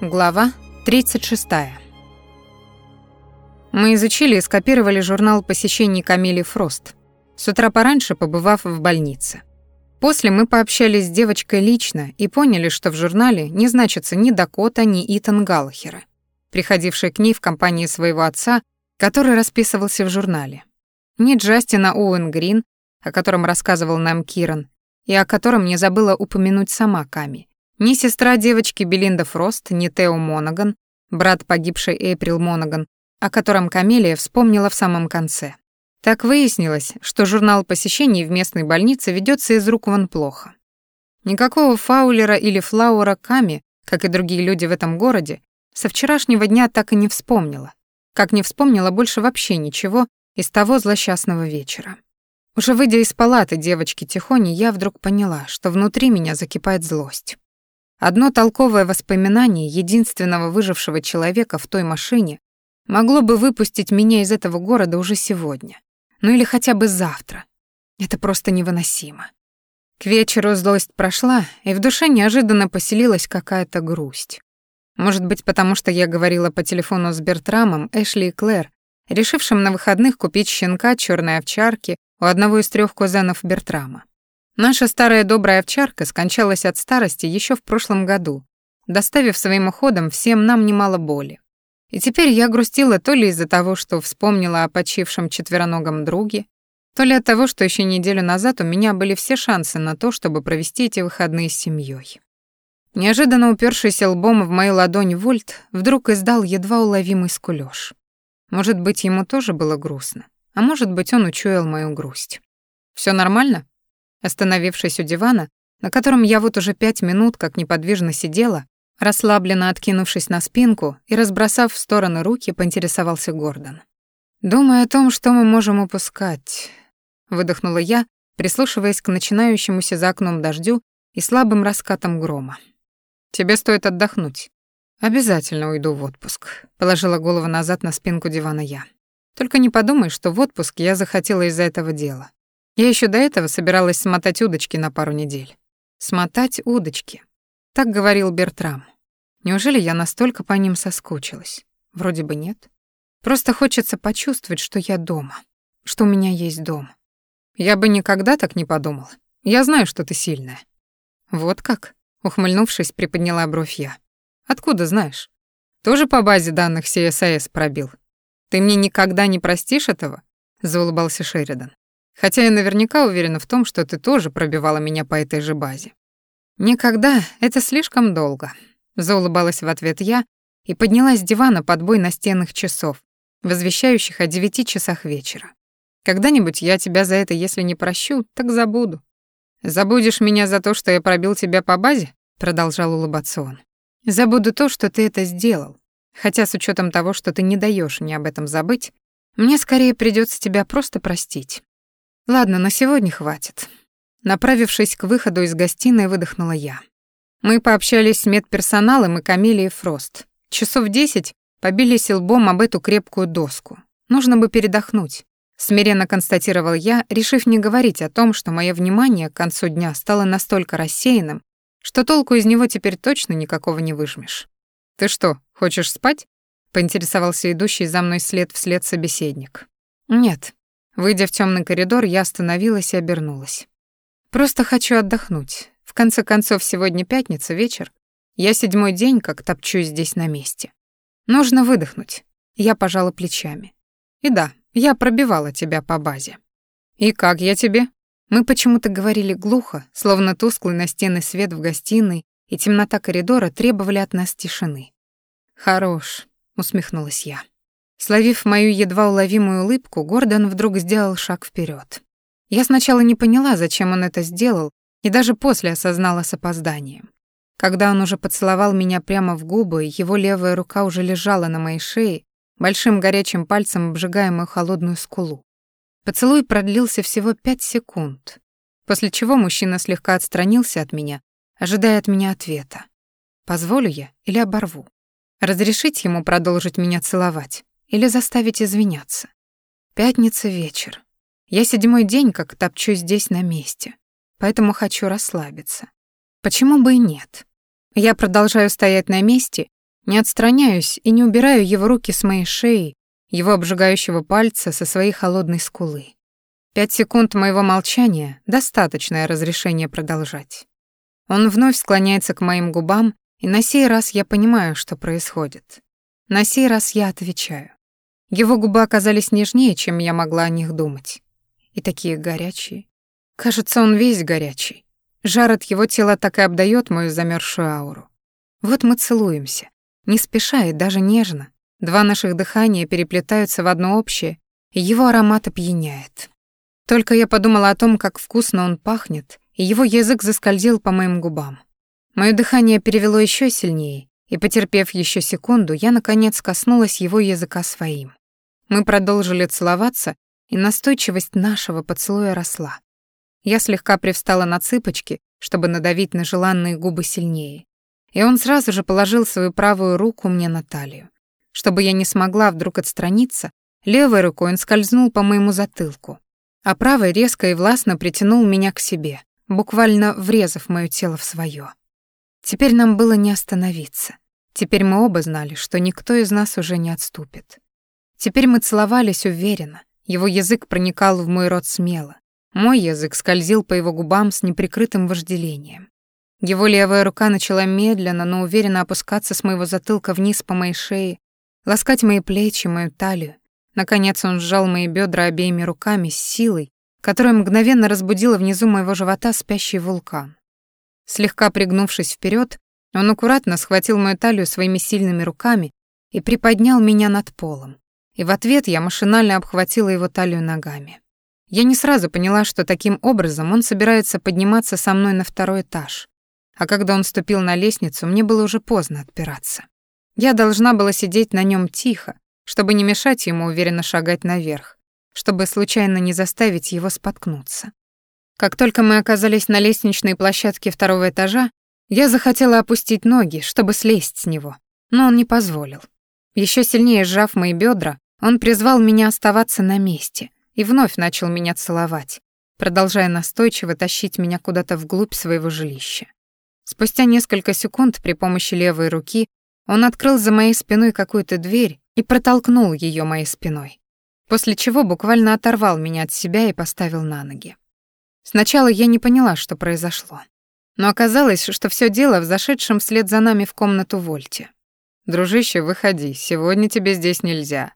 Глава 36. Мы изучили и скопировали журнал посещений Камили Фрост, с утра пораньше побывав в больнице. После мы пообщались с девочкой лично и поняли, что в журнале не значится ни Дакота, ни Итан Галлахера, приходивший к ней в компании своего отца, который расписывался в журнале, ни Джастина Оуэн Грин, о котором рассказывал нам Киран, и о котором не забыла упомянуть сама Ками, ни сестра девочки Белинда Фрост, ни Тео Монаган, брат погибшей Эйприл Монаган, о котором Камелия вспомнила в самом конце. Так выяснилось, что журнал посещений в местной больнице ведется из рук вон плохо. Никакого Фаулера или Флаура Ками, как и другие люди в этом городе, со вчерашнего дня так и не вспомнила. Как не вспомнила больше вообще ничего из того злосчастного вечера. Уже выйдя из палаты девочки Тихони, я вдруг поняла, что внутри меня закипает злость. Одно толковое воспоминание единственного выжившего человека в той машине могло бы выпустить меня из этого города уже сегодня. Ну или хотя бы завтра. Это просто невыносимо. К вечеру злость прошла, и в душе неожиданно поселилась какая-то грусть. Может быть, потому что я говорила по телефону с Бертрамом, Эшли и Клэр, решившим на выходных купить щенка черной овчарки у одного из трех кузенов Бертрама. Наша старая добрая овчарка скончалась от старости еще в прошлом году, доставив своим уходом всем нам немало боли. И теперь я грустила то ли из-за того, что вспомнила о почившем четвероногом друге, то ли от того, что еще неделю назад у меня были все шансы на то, чтобы провести эти выходные с семьей. Неожиданно упершийся лбом в мою ладонь Вольт вдруг издал едва уловимый скулёж. Может быть, ему тоже было грустно, а может быть, он учуял мою грусть. Все нормально?» Остановившись у дивана, на котором я вот уже пять минут как неподвижно сидела, расслабленно откинувшись на спинку и разбросав в стороны руки, поинтересовался Гордон. «Думаю о том, что мы можем упускать», — выдохнула я, прислушиваясь к начинающемуся за окном дождю и слабым раскатам грома. «Тебе стоит отдохнуть». «Обязательно уйду в отпуск», — положила голову назад на спинку дивана я. «Только не подумай, что в отпуск я захотела из-за этого дела. Я еще до этого собиралась смотать удочки на пару недель. Смотать удочки. Так говорил Бертрам. Неужели я настолько по ним соскучилась? Вроде бы нет. Просто хочется почувствовать, что я дома, что у меня есть дом. Я бы никогда так не подумал. Я знаю, что ты сильная. Вот как? Ухмыльнувшись, приподняла бровь я. Откуда знаешь? Тоже по базе данных CSIS пробил. Ты мне никогда не простишь этого? Заулыбался Шеридан. Хотя я наверняка уверена в том, что ты тоже пробивала меня по этой же базе. Никогда, это слишком долго, заулыбалась в ответ я и поднялась с дивана под бой настенных часов, возвещающих о девяти часах вечера. Когда-нибудь я тебя за это, если не прощу, так забуду. Забудешь меня за то, что я пробил тебя по базе? продолжал улыбаться он. Забуду то, что ты это сделал. Хотя с учетом того, что ты не даешь мне об этом забыть, мне скорее придется тебя просто простить. Ладно, на сегодня хватит. Направившись к выходу из гостиной, выдохнула я. Мы пообщались с медперсоналом и Камилией Фрост. Часов десять побились лбом об эту крепкую доску. Нужно бы передохнуть. Смиренно констатировал я, решив не говорить о том, что мое внимание к концу дня стало настолько рассеянным, что толку из него теперь точно никакого не выжмешь. «Ты что, хочешь спать?» — поинтересовался идущий за мной след вслед собеседник. «Нет», Выйдя в темный коридор, я остановилась и обернулась. Просто хочу отдохнуть. В конце концов, сегодня пятница, вечер. Я седьмой день как топчусь здесь на месте. Нужно выдохнуть. Я пожала плечами. И да, я пробивала тебя по базе. И как я тебе? Мы почему-то говорили глухо, словно тусклый настенный свет в гостиной и темнота коридора требовали от нас тишины. Хорош, усмехнулась я. Словив мою едва уловимую улыбку, Гордон вдруг сделал шаг вперед. Я сначала не поняла, зачем он это сделал, и даже после осознала с опозданием. Когда он уже поцеловал меня прямо в губы, его левая рука уже лежала на моей шее, большим горячим пальцем обжигая мою холодную скулу. Поцелуй продлился всего пять секунд, после чего мужчина слегка отстранился от меня, ожидая от меня ответа. Позволю я или оборву? Разрешить ему продолжить меня целовать? Или заставить извиняться. Пятница вечер. Я седьмой день как топчу здесь на месте, поэтому хочу расслабиться. Почему бы и нет? Я продолжаю стоять на месте Не отстраняюсь и не убираю его руки с моей шеи, его обжигающего пальца со своей холодной скулы. Пять секунд моего молчания — достаточное разрешение продолжать. Он вновь склоняется к моим губам, и на сей раз я понимаю, что происходит. На сей раз я отвечаю. Его губы оказались нежнее, чем я могла о них думать. И такие горячие. Кажется, он весь горячий. Жар от его тела так и обдаёт мою замерзшую ауру. Вот мы целуемся, не спеша и даже нежно. Два наших дыхания переплетаются в одно общее, и его аромат опьяняет. Только я подумала о том, как вкусно он пахнет, и его язык заскользил по моим губам. Моё дыхание перевело ещё сильнее, и, потерпев ещё секунду, я, наконец, коснулась его языка своим. Мы продолжили целоваться, и настойчивость нашего поцелуя росла. Я слегка привстала на цыпочки, чтобы надавить на желанные губы сильнее, и он сразу же положил свою правую руку мне на талию. Чтобы я не смогла вдруг отстраниться, левой рукой он скользнул по моему затылку, а правой резко и властно притянул меня к себе, буквально врезав моё тело в своё. Теперь нам было не остановиться. Теперь мы оба знали, что никто из нас уже не отступит. Теперь мы целовались уверенно. Его язык проникал в мой рот смело. Мой язык скользил по его губам с неприкрытым вожделением. Его левая рука начала медленно, но уверенно опускаться с моего затылка вниз по моей шее, ласкать мои плечи, мою талию, Наконец он сжал мои бедра обеими руками с силой, которая мгновенно разбудила внизу моего живота спящий вулкан. Слегка пригнувшись вперед, он аккуратно схватил мою талию своими сильными руками и приподнял меня над полом. И в ответ я машинально обхватила его талию ногами. Я не сразу поняла, что таким образом он собирается подниматься со мной на второй этаж. А когда он ступил на лестницу, мне было уже поздно отпираться. Я должна была сидеть на нем тихо, чтобы не мешать ему уверенно шагать наверх, чтобы случайно не заставить его споткнуться. Как только мы оказались на лестничной площадке второго этажа, я захотела опустить ноги, чтобы слезть с него, но он не позволил. Еще сильнее сжав мои бедра, он призвал меня оставаться на месте и вновь начал меня целовать, продолжая настойчиво тащить меня куда-то вглубь своего жилища. Спустя несколько секунд при помощи левой руки он открыл за моей спиной какую-то дверь и протолкнул ее моей спиной, после чего буквально оторвал меня от себя и поставил на ноги. Сначала я не поняла, что произошло. Но оказалось, что все дело в зашедшем вслед за нами в комнату Вольте. «Дружище, выходи, сегодня тебе здесь нельзя».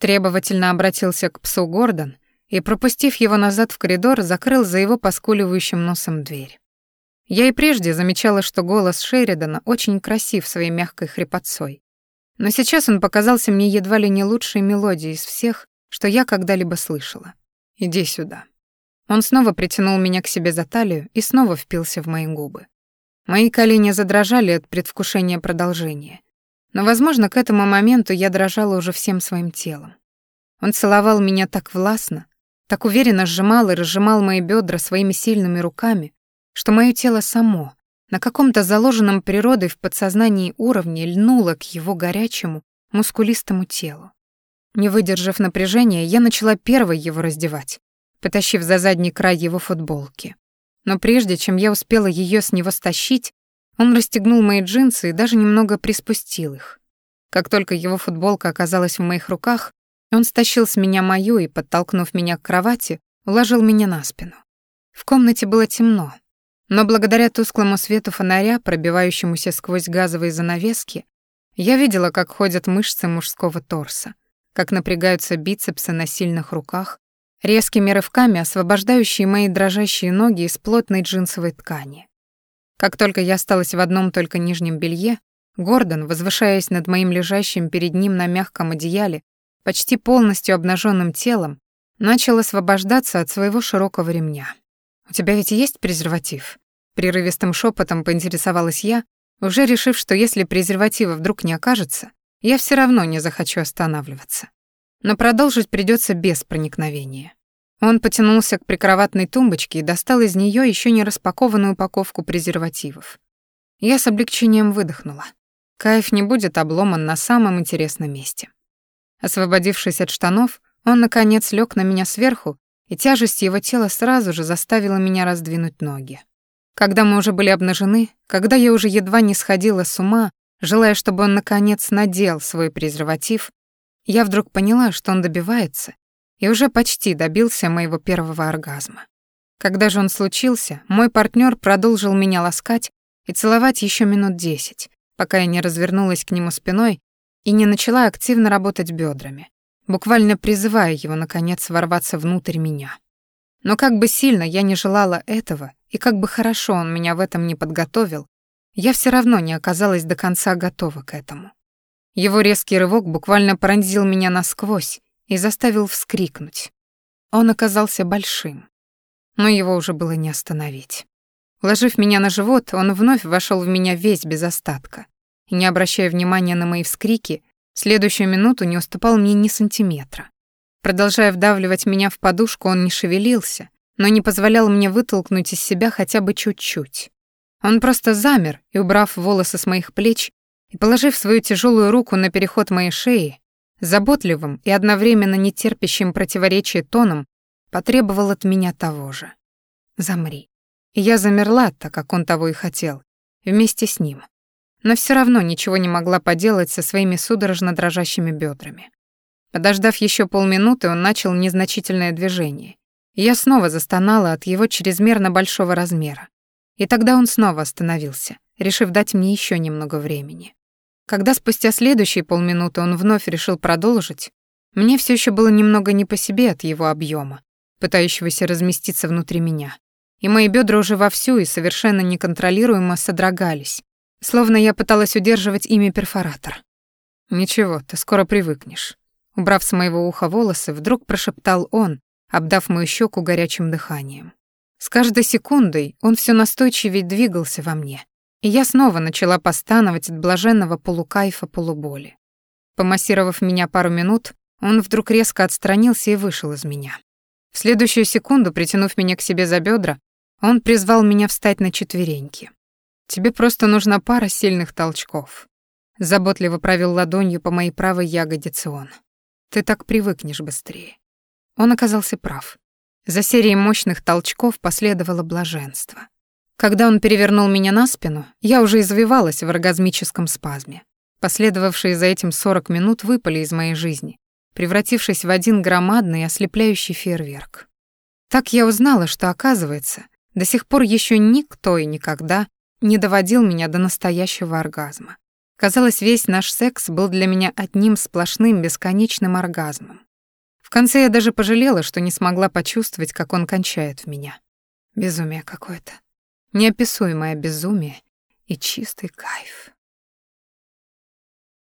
Требовательно обратился к псу Гордон и, пропустив его назад в коридор, закрыл за его поскуливающим носом дверь. Я и прежде замечала, что голос Шеридана очень красив своей мягкой хрипотцой, но сейчас он показался мне едва ли не лучшей мелодией из всех, что я когда-либо слышала. «Иди сюда». Он снова притянул меня к себе за талию и снова впился в мои губы. Мои колени задрожали от предвкушения продолжения. Но, возможно, к этому моменту я дрожала уже всем своим телом. Он целовал меня так властно, так уверенно сжимал и разжимал мои бедра своими сильными руками, что мое тело само, на каком-то заложенном природой в подсознании уровне льнула к его горячему, мускулистому телу. Не выдержав напряжения, я начала первой его раздевать, потащив за задний край его футболки. Но прежде чем я успела ее с него стащить, он расстегнул мои джинсы и даже немного приспустил их. Как только его футболка оказалась в моих руках, он стащил с меня мою и, подтолкнув меня к кровати, уложил меня на спину. В комнате было темно, но благодаря тусклому свету фонаря, пробивающемуся сквозь газовые занавески, я видела, как ходят мышцы мужского торса, как напрягаются бицепсы на сильных руках, резкими рывками освобождающие мои дрожащие ноги из плотной джинсовой ткани. Как только я осталась в одном только нижнем белье, Гордон, возвышаясь над моим лежащим перед ним на мягком одеяле, почти полностью обнаженным телом, начал освобождаться от своего широкого ремня. «У тебя ведь есть презерватив?» Прерывистым шепотом поинтересовалась я, уже решив, что если презерватива вдруг не окажется, я все равно не захочу останавливаться. Но продолжить придется без проникновения. Он потянулся к прикроватной тумбочке и достал из нее еще не распакованную упаковку презервативов. Я с облегчением выдохнула. Кайф не будет обломан на самом интересном месте. Освободившись от штанов, он, наконец, лег на меня сверху, и тяжесть его тела сразу же заставила меня раздвинуть ноги. Когда мы уже были обнажены, когда я уже едва не сходила с ума, желая, чтобы он наконец надел свой презерватив, я вдруг поняла, что он добивается и уже почти добился моего первого оргазма. Когда же он случился, мой партнер продолжил меня ласкать и целовать еще минут десять, пока я не развернулась к нему спиной и не начала активно работать бедрами, буквально призывая его, наконец, ворваться внутрь меня. Но как бы сильно я не желала этого, и как бы хорошо он меня в этом не подготовил, я все равно не оказалась до конца готова к этому. Его резкий рывок буквально пронзил меня насквозь и заставил вскрикнуть. Он оказался большим, но его уже было не остановить. Ложив меня на живот, он вновь вошел в меня весь без остатка, и, не обращая внимания на мои вскрики, следующую минуту не уступал мне ни сантиметра. Продолжая вдавливать меня в подушку, он не шевелился, но не позволял мне вытолкнуть из себя хотя бы чуть-чуть. Он просто замер и, убрав волосы с моих плеч и положив свою тяжелую руку на переход моей шеи, заботливым и одновременно нетерпящим противоречия тоном потребовал от меня того же. «Замри». И я замерла, так как он того и хотел, вместе с ним. Но все равно ничего не могла поделать со своими судорожно дрожащими бедрами. Подождав еще полминуты, он начал незначительное движение. Я снова застонала от его чрезмерно большого размера. И тогда он снова остановился, решив дать мне еще немного времени. Когда спустя следующие полминуты он вновь решил продолжить, мне все еще было немного не по себе от его объема, пытающегося разместиться внутри меня. И мои бедра уже вовсю и совершенно неконтролируемо содрогались, словно я пыталась удерживать ими перфоратор. «Ничего, ты скоро привыкнешь». Убрав с моего уха волосы, вдруг прошептал он, обдав мою щеку горячим дыханием. С каждой секундой он все настойчивее двигался во мне, и я снова начала постановать от блаженного полукайфа полуболи. Помассировав меня пару минут, он вдруг резко отстранился и вышел из меня. В следующую секунду, притянув меня к себе за бедра, он призвал меня встать на четвереньки. «Тебе просто нужна пара сильных толчков». Заботливо провел ладонью по моей правой ягодице он. «Ты так привыкнешь быстрее». Он оказался прав. За серией мощных толчков последовало блаженство. Когда он перевернул меня на спину, я уже извивалась в оргазмическом спазме. Последовавшие за этим 40 минут выпали из моей жизни, превратившись в один громадный ослепляющий фейерверк. Так я узнала, что, оказывается, до сих пор еще никто и никогда не доводил меня до настоящего оргазма. Казалось, весь наш секс был для меня одним сплошным бесконечным оргазмом конце я даже пожалела, что не смогла почувствовать, как он кончает в меня. Безумие какое-то. Неописуемое безумие и чистый кайф.